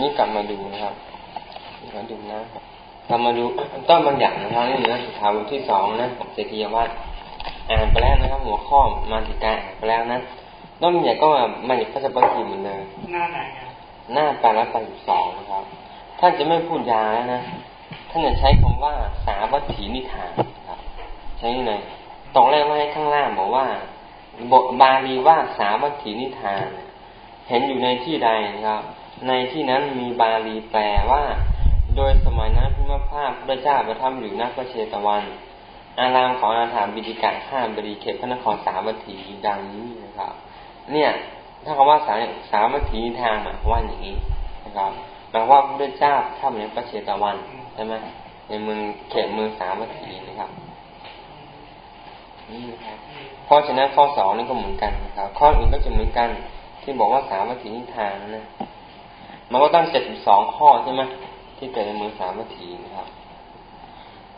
นี่กลับมาดูนะครับมาดูนะกลับมาดูต้นบางอย่างนะครับนี่นะสุขาบทที่สองนะของเศรษฐีวัดอ่านไปแล้วนะครับ หัวข้อมาติกาอ่านไปแล้วนะต้นบางอย่างก็มาจากพระเจ้าปฐีเหมือนเดิมหน้าไหนหน้าแปดร้อยแปดสิบสองนะครับ ท่านจะไม่พูดยาแล้วนะท่านจะใช้คำว่าสาวัตถีนิทานครับ ใช้เลยตรงแรกว่าให้ข้างล่างบอกว่าบทบาลีว่าสาวัตถีนิทาน เห็นอยู่ในที่ใดนะครับ ในที่นั้นมีบาลีแปลว่า โดยสมัยนั้นพระภาพพระเจ้าประทับอยู่นักพระเชตวัน อารามของอาถามบิดิกะข้ามบริเขตพระนครสาวัตถีดังนี้นะครับ เนี่ย ถ้าคำว่าสาสามัคคีทางหมายว่าอย่างนี้นะครับแปลว่าพระเจ้าท่านในพระเชตวันใช่ไหมในเมืองเขตเมืองสามัคคีนะครับนี่นะครับเพราะฉะนั้นข้อสองนี่ก็เหมือนกันนะครับ ข้ออื่นก็จะเหมือนกัน ที่บอกว่าสามัคคีนิทานนะมันก็ตั้งเจ็ดสิบสองข้อใช่ไหมที่เกิดในเมืองสามัคคีนะครับ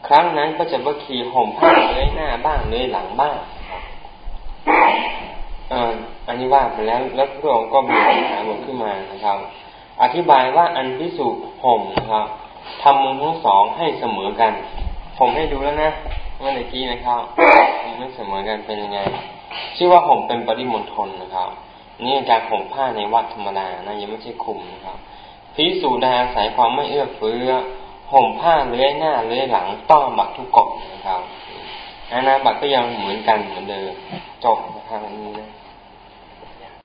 ครั้งนั้นก็จะว่าขี่ห่มผ้าเลื้อยหน้าบ้างเลื้อยหลังบ้างครับอันนี้ว่าไปแล้วแล้วพระองค์ก็มีปัญหาบทขึ้นมานะครับ อธิบายว่าอันพิสุห่มนะครับทำมุมทั้งสองให้เสมอกัน ผมให้ดูแล้วนะเมื่อกี้นะครับมันเสมอกันเป็นยังไง ชื่อว่าห่มเป็นปริมณฑลนะครับ นี่การห่มผ้าในวัดธรรมดานะยังไม่ใช่คุมนะครับพิสูจน์อาศัยความไม่เอื้อเฟื้อห่มผ้าเลื้อยหน้าเลื้อยหลังต้อบัตรทุกกฎนะครับอาณาบัตรก็ยังเหมือนกันเหมือนเดิมจบนะครับนี้นะ